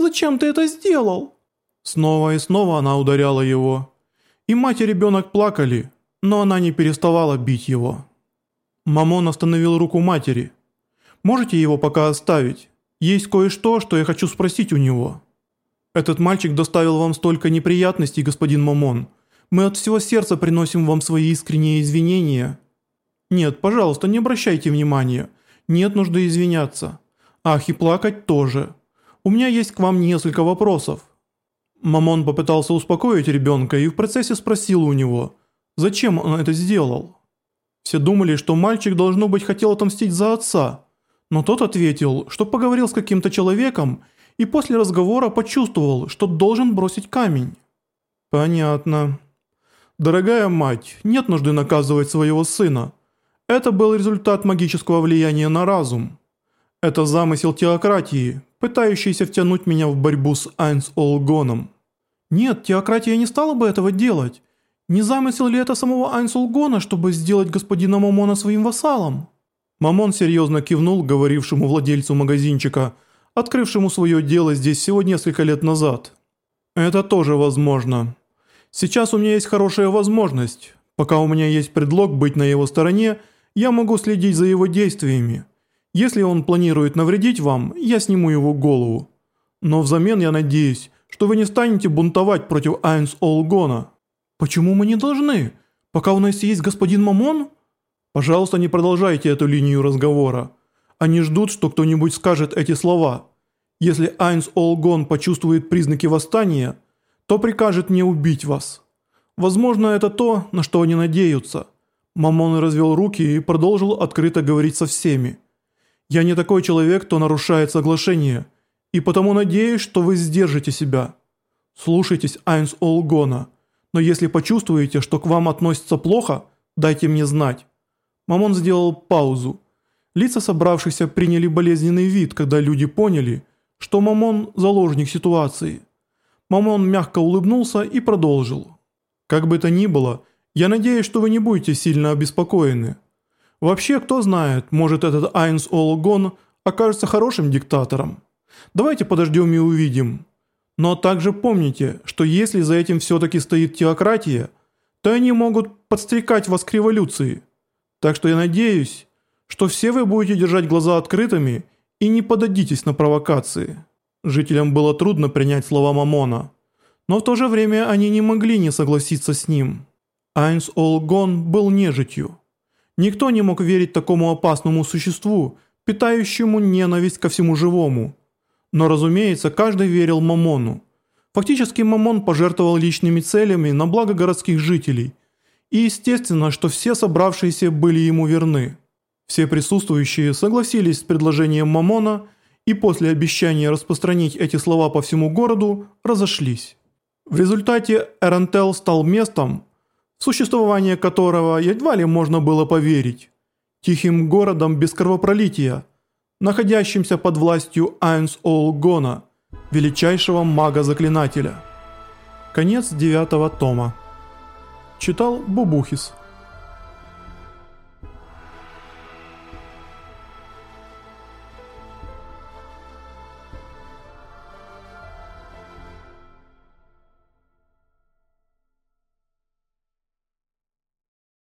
Зачем ты это сделал?» Снова и снова она ударяла его. И мать и ребенок плакали, но она не переставала бить его. Мамон остановил руку матери. «Можете его пока оставить? Есть кое-что, что я хочу спросить у него». «Этот мальчик доставил вам столько неприятностей, господин Мамон. Мы от всего сердца приносим вам свои искренние извинения». «Нет, пожалуйста, не обращайте внимания. Нет нужды извиняться. Ах, и плакать тоже. У меня есть к вам несколько вопросов». Мамон попытался успокоить ребенка и в процессе спросил у него, зачем он это сделал. Все думали, что мальчик, должно быть, хотел отомстить за отца, но тот ответил, что поговорил с каким-то человеком и после разговора почувствовал, что должен бросить камень. «Понятно. Дорогая мать, нет нужды наказывать своего сына. Это был результат магического влияния на разум. Это замысел теократии, пытающийся втянуть меня в борьбу с Айнс Олгоном. Нет, теократия не стала бы этого делать. Не замысел ли это самого Айнс Олгона, чтобы сделать господина Мамона своим вассалом? Мамон серьезно кивнул говорившему владельцу магазинчика, открывшему свое дело здесь всего несколько лет назад. Это тоже возможно. Сейчас у меня есть хорошая возможность. Пока у меня есть предлог быть на его стороне – я могу следить за его действиями. Если он планирует навредить вам, я сниму его голову. Но взамен я надеюсь, что вы не станете бунтовать против Айнс Олгона. Почему мы не должны? Пока у нас есть господин Мамон? Пожалуйста, не продолжайте эту линию разговора. Они ждут, что кто-нибудь скажет эти слова. Если Айнс Олгон почувствует признаки восстания, то прикажет мне убить вас. Возможно, это то, на что они надеются. Мамон развел руки и продолжил открыто говорить со всеми. «Я не такой человек, кто нарушает соглашение, и потому надеюсь, что вы сдержите себя. Слушайтесь Айнс Олгона, но если почувствуете, что к вам относятся плохо, дайте мне знать». Мамон сделал паузу. Лица собравшихся приняли болезненный вид, когда люди поняли, что Мамон – заложник ситуации. Мамон мягко улыбнулся и продолжил. «Как бы то ни было, я надеюсь, что вы не будете сильно обеспокоены. Вообще, кто знает, может этот Айнс Олгон окажется хорошим диктатором. Давайте подождем и увидим. Но также помните, что если за этим все-таки стоит теократия, то они могут подстрекать вас к революции. Так что я надеюсь, что все вы будете держать глаза открытыми и не подадитесь на провокации. Жителям было трудно принять слова Мамона, но в то же время они не могли не согласиться с ним. Айнс Олгон был нежитью. Никто не мог верить такому опасному существу, питающему ненависть ко всему живому. Но, разумеется, каждый верил Мамону. Фактически Мамон пожертвовал личными целями на благо городских жителей. И естественно, что все собравшиеся были ему верны. Все присутствующие согласились с предложением Мамона и после обещания распространить эти слова по всему городу разошлись. В результате Эрентел стал местом, существование которого едва ли можно было поверить. Тихим городом без кровопролития, находящимся под властью Айнс Олгона, величайшего мага-заклинателя. Конец девятого тома. Читал Бубухис.